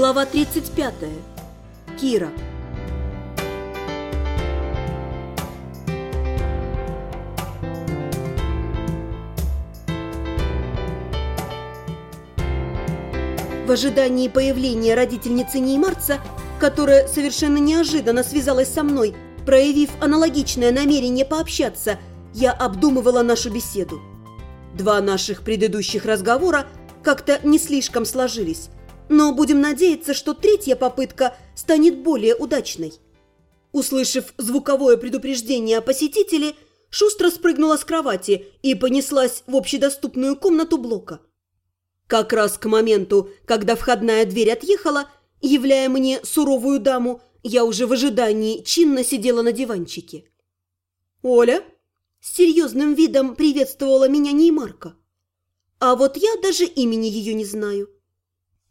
Глава 35. Кира. В ожидании появления родительницы Неймарца, которая совершенно неожиданно связалась со мной, проявив аналогичное намерение пообщаться, я обдумывала нашу беседу. Два наших предыдущих разговора как-то не слишком сложились, но будем надеяться, что третья попытка станет более удачной. Услышав звуковое предупреждение о посетителе, шустро спрыгнула с кровати и понеслась в общедоступную комнату блока. Как раз к моменту, когда входная дверь отъехала, являя мне суровую даму, я уже в ожидании чинно сидела на диванчике. «Оля?» С серьезным видом приветствовала меня Неймарка. А вот я даже имени ее не знаю.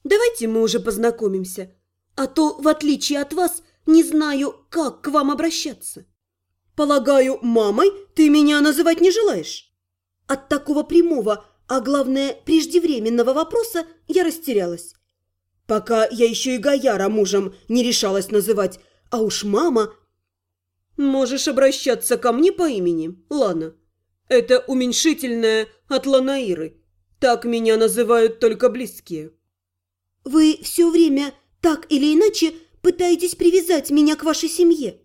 Давайте мы уже познакомимся, а то, в отличие от вас, не знаю, как к вам обращаться. Полагаю, мамой ты меня называть не желаешь? От такого прямого, а главное, преждевременного вопроса я растерялась. Пока я еще и Гаяра мужем не решалась называть, а уж мама... Можешь обращаться ко мне по имени, Лана. Это уменьшительное от Ланаиры. Так меня называют только близкие. Вы все время так или иначе пытаетесь привязать меня к вашей семье.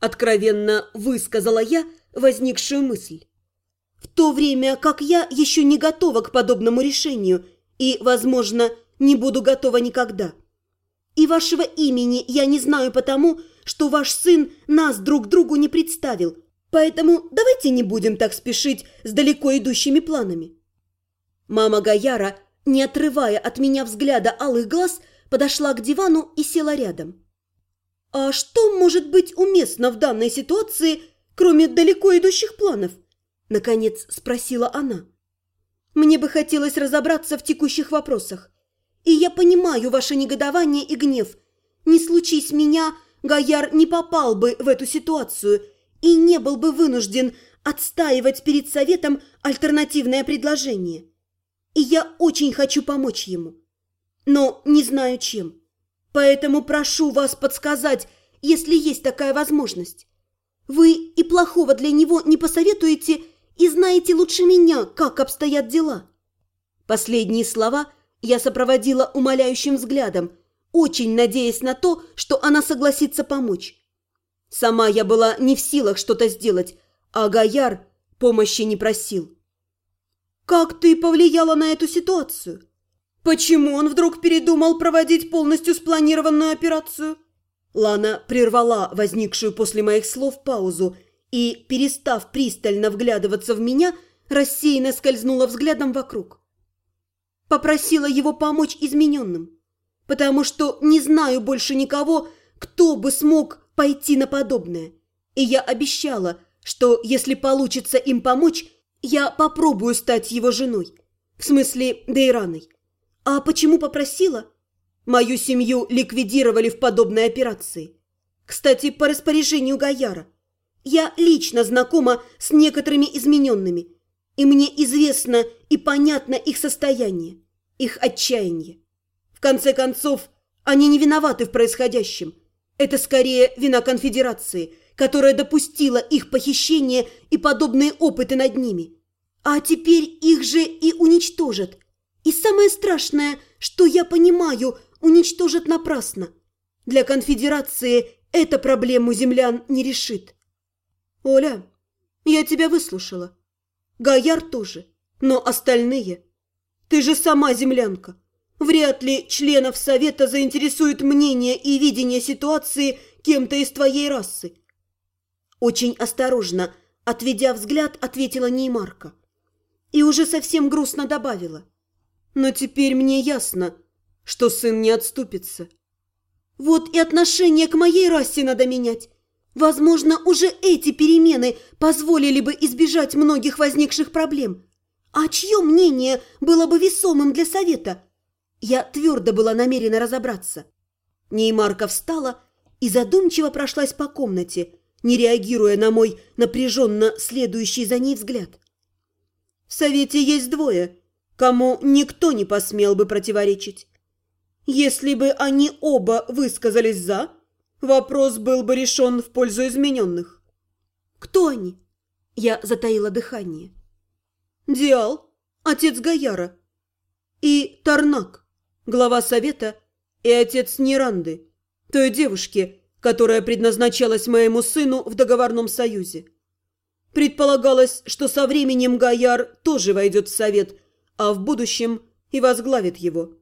Откровенно высказала я возникшую мысль. В то время как я еще не готова к подобному решению и, возможно, не буду готова никогда. И вашего имени я не знаю потому, что ваш сын нас друг другу не представил, поэтому давайте не будем так спешить с далеко идущими планами. Мама Гаяра, не отрывая от меня взгляда алых глаз, подошла к дивану и села рядом. «А что может быть уместно в данной ситуации, кроме далеко идущих планов?» Наконец спросила она. «Мне бы хотелось разобраться в текущих вопросах. И я понимаю ваше негодование и гнев. Не случись меня, Гаяр не попал бы в эту ситуацию и не был бы вынужден отстаивать перед советом альтернативное предложение. И я очень хочу помочь ему, но не знаю чем. Поэтому прошу вас подсказать, если есть такая возможность. Вы и плохого для него не посоветуете и знаете лучше меня, как обстоят дела». Последние слова я сопроводила умоляющим взглядом, очень надеясь на то, что она согласится помочь. Сама я была не в силах что-то сделать, а Гаяр помощи не просил. «Как ты повлияла на эту ситуацию? Почему он вдруг передумал проводить полностью спланированную операцию?» Лана прервала возникшую после моих слов паузу и, перестав пристально вглядываться в меня, рассеянно скользнула взглядом вокруг. Попросила его помочь измененным, потому что не знаю больше никого, кто бы смог пойти на подобное. И я обещала, что если получится им помочь, я попробую стать его женой. В смысле, Дейраной. А почему попросила? Мою семью ликвидировали в подобной операции. Кстати, по распоряжению Гаяра. Я лично знакома с некоторыми измененными, и мне известно и понятно их состояние, их отчаяние. В конце концов, они не виноваты в происходящем. Это скорее вина конфедерации – которая допустила их похищение и подобные опыты над ними. А теперь их же и уничтожат. И самое страшное, что я понимаю, уничтожат напрасно. Для конфедерации эта проблему землян не решит. Оля, я тебя выслушала. Гаяр тоже, но остальные... Ты же сама землянка. Вряд ли членов совета заинтересует мнение и видение ситуации кем-то из твоей расы. Очень осторожно, отведя взгляд, ответила Неймарка. И уже совсем грустно добавила. Но теперь мне ясно, что сын не отступится. Вот и отношение к моей расе надо менять. Возможно, уже эти перемены позволили бы избежать многих возникших проблем. А чье мнение было бы весомым для совета? Я твердо была намерена разобраться. Неймарка встала и задумчиво прошлась по комнате, не реагируя на мой напряженно следующий за ней взгляд. В совете есть двое, кому никто не посмел бы противоречить. Если бы они оба высказались «за», вопрос был бы решен в пользу измененных. «Кто они?» Я затаила дыхание. «Диал, отец Гаяра, и Тарнак, глава совета, и отец Неранды, той девушки, которая предназначалась моему сыну в договорном союзе. Предполагалось, что со временем Гаяр тоже войдет в совет, а в будущем и возглавит его.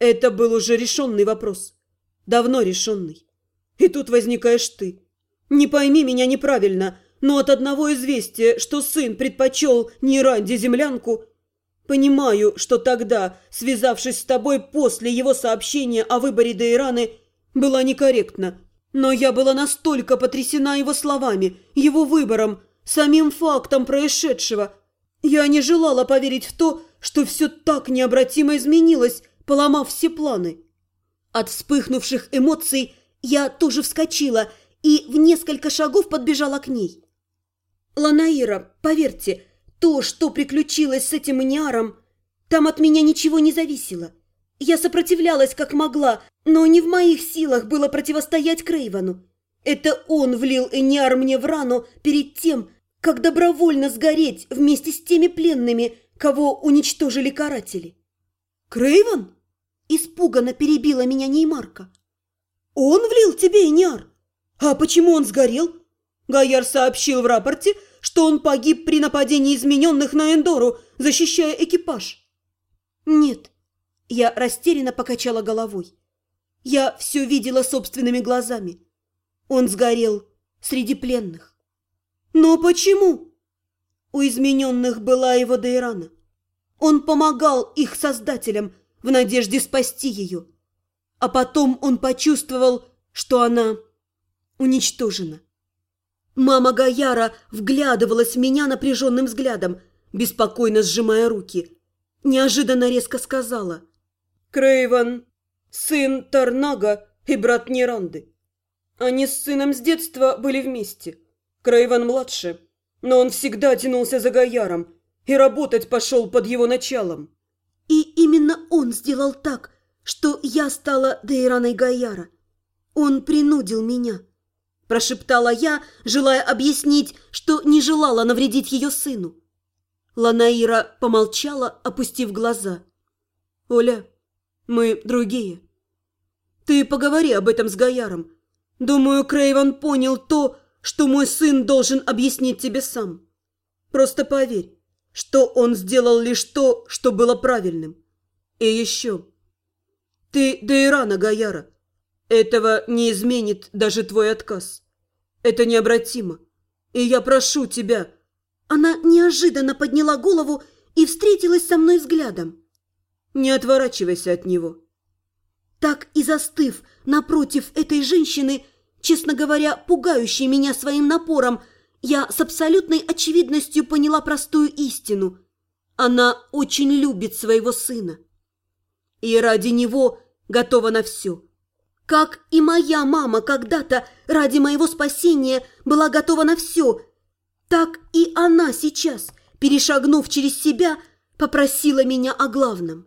Это был уже решенный вопрос. Давно решенный. И тут возникаешь ты. Не пойми меня неправильно, но от одного известия, что сын предпочел не Ранди землянку, понимаю, что тогда, связавшись с тобой после его сообщения о выборе Дейраны, была некорректна. Но я была настолько потрясена его словами, его выбором, самим фактом происшедшего. Я не желала поверить в то, что все так необратимо изменилось, поломав все планы. От вспыхнувших эмоций я тоже вскочила и в несколько шагов подбежала к ней. «Ланаира, поверьте, то, что приключилось с этим Иниаром, там от меня ничего не зависело. Я сопротивлялась как могла, но не в моих силах было противостоять Крейвану. Это он влил Эниар мне в рану перед тем, как добровольно сгореть вместе с теми пленными, кого уничтожили каратели. «Крейван?» – испуганно перебила меня Неймарка. «Он влил тебе Эниар? А почему он сгорел?» Гаяр сообщил в рапорте, что он погиб при нападении измененных на Эндору, защищая экипаж. «Нет», – я растерянно покачала головой. «Я все видела собственными глазами. Он сгорел среди пленных». «Но почему?» У измененных была его Дейрана. Он помогал их создателям в надежде спасти ее. А потом он почувствовал, что она уничтожена. Мама Гаяра вглядывалась в меня напряженным взглядом, беспокойно сжимая руки. Неожиданно резко сказала. «Крейван, сын Тарнага и брат Неранды. Они с сыном с детства были вместе. Крейван младше, но он всегда тянулся за Гаяром и работать пошел под его началом. И именно он сделал так, что я стала Дейраной Гаяра. Он принудил меня» прошептала я, желая объяснить, что не желала навредить ее сыну. Ланаира помолчала, опустив глаза. «Оля, мы другие. Ты поговори об этом с Гаяром. Думаю, Крейван понял то, что мой сын должен объяснить тебе сам. Просто поверь, что он сделал лишь то, что было правильным. И еще. Ты Дейрана Гаяра. Этого не изменит даже твой отказ. Это необратимо. И я прошу тебя...» Она неожиданно подняла голову и встретилась со мной взглядом. «Не отворачивайся от него». Так и застыв напротив этой женщины, честно говоря, пугающей меня своим напором, я с абсолютной очевидностью поняла простую истину. Она очень любит своего сына. И ради него готова на все. Как и моя мама когда-то ради моего спасения была готова на все, так и она сейчас, перешагнув через себя, попросила меня о главном.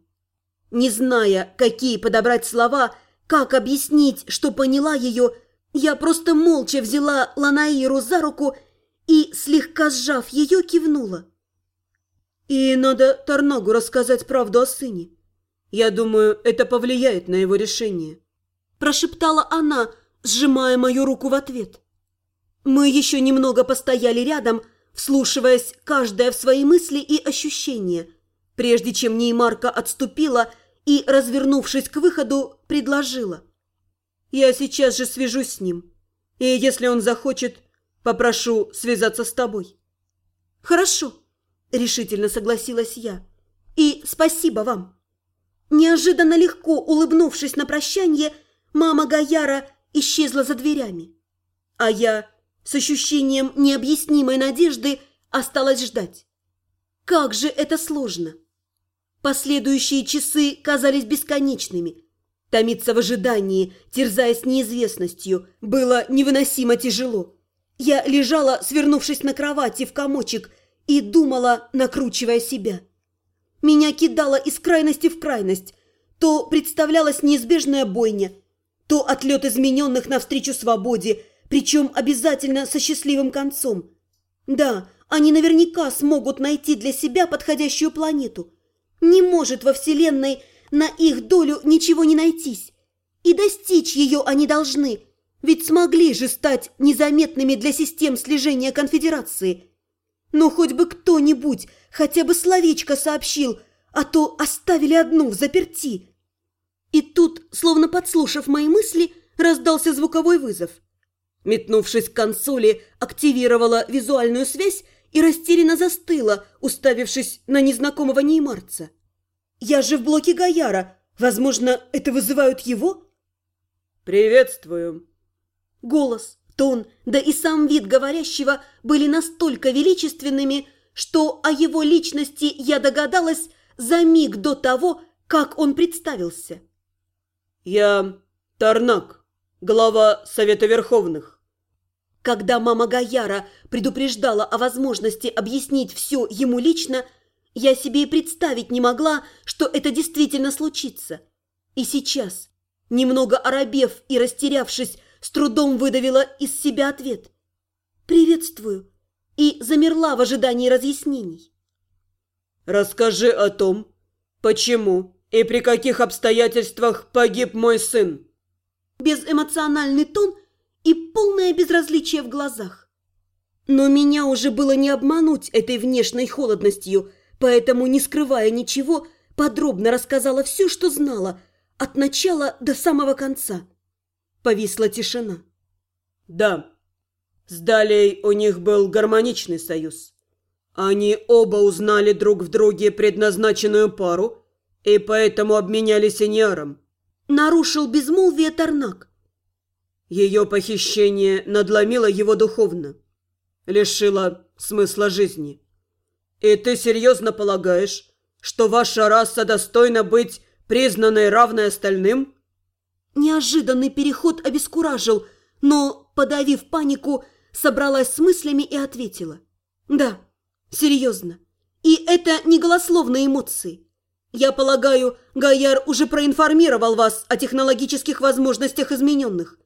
Не зная, какие подобрать слова, как объяснить, что поняла ее, я просто молча взяла Ланаиру за руку и, слегка сжав ее, кивнула. И надо Тарнагу рассказать правду о сыне. Я думаю, это повлияет на его решение прошептала она, сжимая мою руку в ответ. Мы еще немного постояли рядом, вслушиваясь каждая в свои мысли и ощущения, прежде чем Неймарка отступила и, развернувшись к выходу, предложила. «Я сейчас же свяжусь с ним, и если он захочет, попрошу связаться с тобой». «Хорошо», – решительно согласилась я. «И спасибо вам». Неожиданно легко улыбнувшись на прощание – Мама Гаяра исчезла за дверями. А я с ощущением необъяснимой надежды осталась ждать. Как же это сложно! Последующие часы казались бесконечными. Томиться в ожидании, терзаясь неизвестностью, было невыносимо тяжело. Я лежала, свернувшись на кровати в комочек, и думала, накручивая себя. Меня кидало из крайности в крайность, то представлялась неизбежная бойня, то отлет измененных навстречу свободе, причем обязательно со счастливым концом. Да, они наверняка смогут найти для себя подходящую планету. Не может во Вселенной на их долю ничего не найтись. И достичь ее они должны, ведь смогли же стать незаметными для систем слежения конфедерации. Но хоть бы кто-нибудь хотя бы словечко сообщил, а то оставили одну в заперти. И тут, словно подслушав мои мысли, раздался звуковой вызов. Метнувшись к консоли, активировала визуальную связь и растерянно застыла, уставившись на незнакомого неймарца. «Я же в блоке Гаяра. Возможно, это вызывают его?» «Приветствую!» Голос, тон, да и сам вид говорящего были настолько величественными, что о его личности я догадалась за миг до того, как он представился. «Я Тарнак, глава Совета Верховных». Когда мама Гаяра предупреждала о возможности объяснить все ему лично, я себе и представить не могла, что это действительно случится. И сейчас, немного оробев и растерявшись, с трудом выдавила из себя ответ. «Приветствую» и замерла в ожидании разъяснений. «Расскажи о том, почему и при каких обстоятельствах погиб мой сын?» Безэмоциональный тон и полное безразличие в глазах. Но меня уже было не обмануть этой внешней холодностью, поэтому, не скрывая ничего, подробно рассказала все, что знала, от начала до самого конца. Повисла тишина. «Да, с Далей у них был гармоничный союз. Они оба узнали друг в друге предназначенную пару и поэтому обменялись иньяром». Нарушил безмолвие Тарнак. Ее похищение надломило его духовно, лишило смысла жизни. И ты серьезно полагаешь, что ваша раса достойна быть признанной равной остальным? Неожиданный переход обескуражил, но, подавив панику, собралась с мыслями и ответила. «Да, серьезно. И это не голословные эмоции. Я полагаю, Гаяр уже проинформировал вас о технологических возможностях измененных.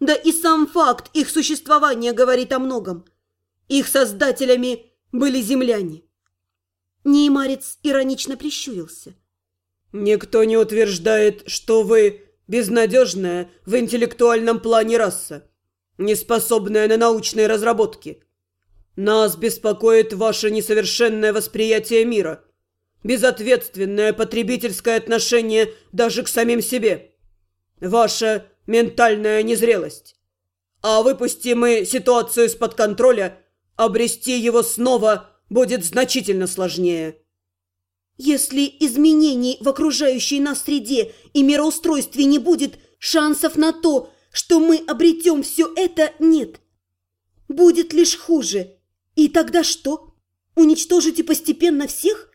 Да и сам факт их существования говорит о многом. Их создателями были земляне». Неймарец иронично прищурился. «Никто не утверждает, что вы безнадежная в интеллектуальном плане раса, неспособная на научные разработки. Нас беспокоит ваше несовершенное восприятие мира, безответственное потребительское отношение даже к самим себе, ваша ментальная незрелость. А выпусти мы ситуацию из-под контроля, обрести его снова будет значительно сложнее». Если изменений в окружающей нас среде и мироустройстве не будет, шансов на то, что мы обретем все это, нет. Будет лишь хуже. И тогда что? Уничтожите постепенно всех?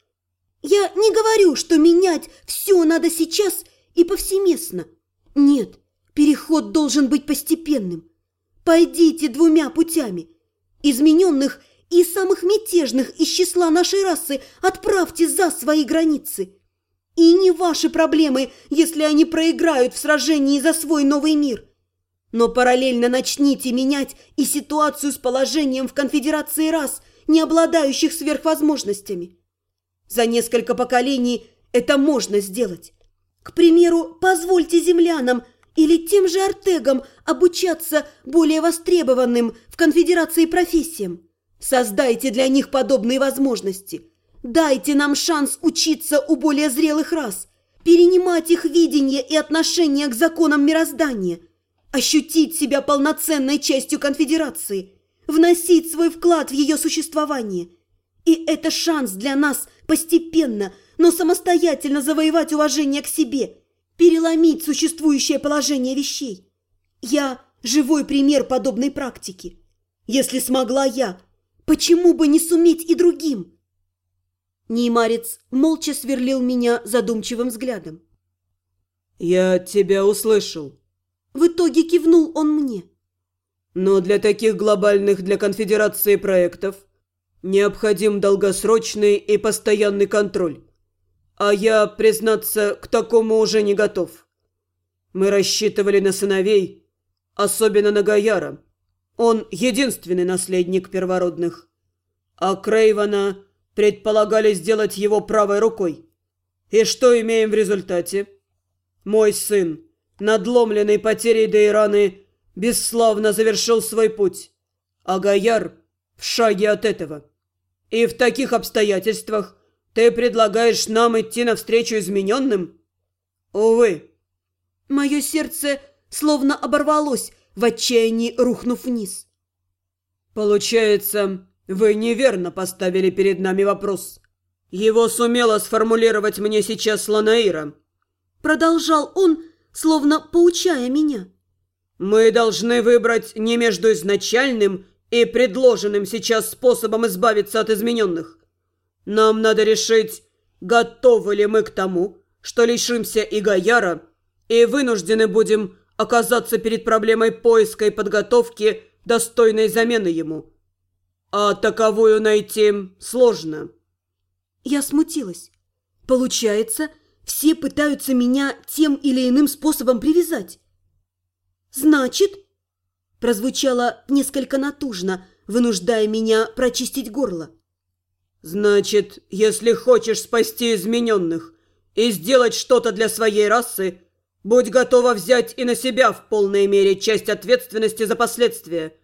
Я не говорю, что менять все надо сейчас и повсеместно. Нет, переход должен быть постепенным. Пойдите двумя путями. Измененных – и самых мятежных из числа нашей расы отправьте за свои границы. И не ваши проблемы, если они проиграют в сражении за свой новый мир. Но параллельно начните менять и ситуацию с положением в конфедерации рас, не обладающих сверхвозможностями. За несколько поколений это можно сделать. К примеру, позвольте землянам или тем же артегам обучаться более востребованным в конфедерации профессиям. Создайте для них подобные возможности. Дайте нам шанс учиться у более зрелых рас, перенимать их видение и отношение к законам мироздания, ощутить себя полноценной частью конфедерации, вносить свой вклад в ее существование. И это шанс для нас постепенно, но самостоятельно завоевать уважение к себе, переломить существующее положение вещей. Я живой пример подобной практики. Если смогла я, Почему бы не суметь и другим? Неймарец молча сверлил меня задумчивым взглядом. «Я тебя услышал». В итоге кивнул он мне. «Но для таких глобальных для конфедерации проектов необходим долгосрочный и постоянный контроль. А я, признаться, к такому уже не готов. Мы рассчитывали на сыновей, особенно на Гаяра. Он единственный наследник первородных. А Крейвана предполагали сделать его правой рукой. И что имеем в результате? Мой сын, надломленный потерей Дейраны, бесславно завершил свой путь, а Гаяр в шаге от этого. И в таких обстоятельствах ты предлагаешь нам идти навстречу измененным? Увы. Мое сердце словно оборвалось, в отчаянии рухнув вниз. Получается, вы неверно поставили перед нами вопрос. Его сумела сформулировать мне сейчас Ланаира. Продолжал он, словно поучая меня. Мы должны выбрать не между изначальным и предложенным сейчас способом избавиться от измененных. Нам надо решить, готовы ли мы к тому, что лишимся и Гаяра, и вынуждены будем оказаться перед проблемой поиска и подготовки достойной замены ему. А таковую найти сложно. Я смутилась. Получается, все пытаются меня тем или иным способом привязать. Значит, прозвучало несколько натужно, вынуждая меня прочистить горло. Значит, если хочешь спасти измененных и сделать что-то для своей расы, Будь готова взять и на себя в полной мере часть ответственности за последствия.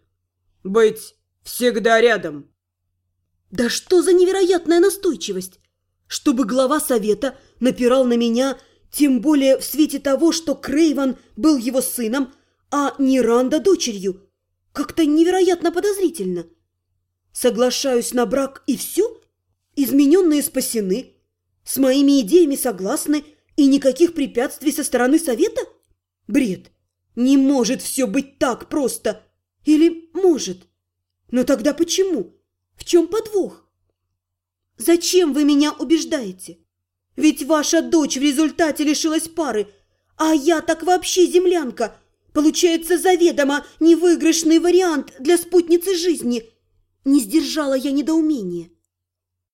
Быть всегда рядом. Да что за невероятная настойчивость! Чтобы глава совета напирал на меня, тем более в свете того, что Крейван был его сыном, а не Ранда дочерью. Как-то невероятно подозрительно. Соглашаюсь на брак и все? Измененные спасены, с моими идеями согласны – и никаких препятствий со стороны совета? Бред. Не может все быть так просто. Или может? Но тогда почему? В чем подвох? Зачем вы меня убеждаете? Ведь ваша дочь в результате лишилась пары, а я так вообще землянка. Получается заведомо невыигрышный вариант для спутницы жизни. Не сдержала я недоумения.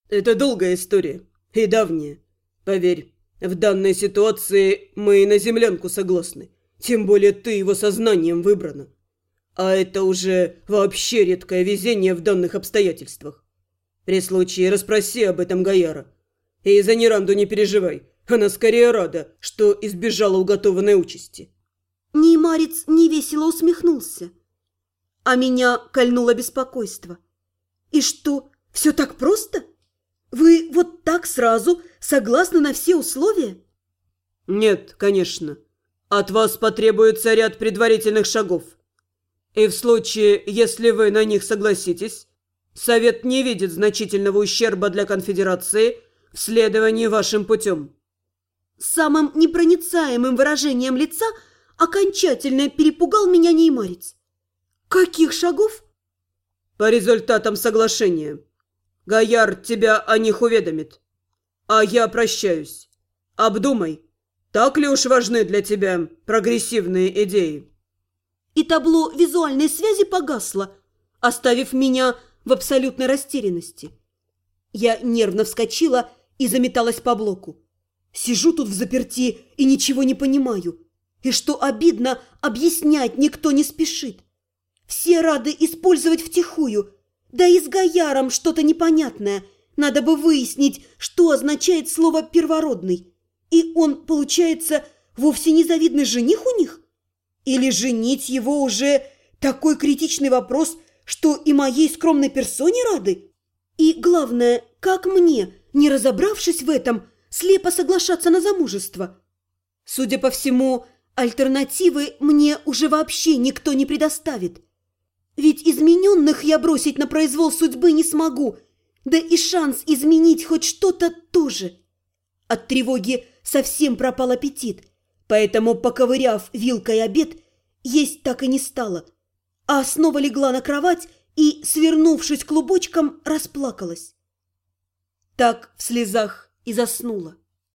Это долгая история и давняя. Поверь, в данной ситуации мы и на землянку согласны. Тем более ты его сознанием выбрана. А это уже вообще редкое везение в данных обстоятельствах. При случае расспроси об этом Гаяра. И за Неранду не переживай. Она скорее рада, что избежала уготованной участи. Неймарец невесело усмехнулся. А меня кольнуло беспокойство. И что, все так просто? — вы вот так сразу согласны на все условия? Нет, конечно. От вас потребуется ряд предварительных шагов. И в случае, если вы на них согласитесь, Совет не видит значительного ущерба для конфедерации в следовании вашим путем. Самым непроницаемым выражением лица окончательно перепугал меня неймарец. Каких шагов? По результатам соглашения. Гаяр тебя о них уведомит. А я прощаюсь. Обдумай, так ли уж важны для тебя прогрессивные идеи?» И табло визуальной связи погасло, оставив меня в абсолютной растерянности. Я нервно вскочила и заметалась по блоку. Сижу тут в заперти и ничего не понимаю. И что обидно, объяснять никто не спешит. Все рады использовать втихую – да и с Гаяром что-то непонятное. Надо бы выяснить, что означает слово «первородный». И он, получается, вовсе не завидный жених у них? Или женить его уже такой критичный вопрос, что и моей скромной персоне рады? И главное, как мне, не разобравшись в этом, слепо соглашаться на замужество? Судя по всему, альтернативы мне уже вообще никто не предоставит. Ведь измененных я бросить на произвол судьбы не смогу, да и шанс изменить хоть что-то тоже. От тревоги совсем пропал аппетит, поэтому, поковыряв вилкой обед, есть так и не стало, а снова легла на кровать и, свернувшись клубочком, расплакалась. Так в слезах и заснула.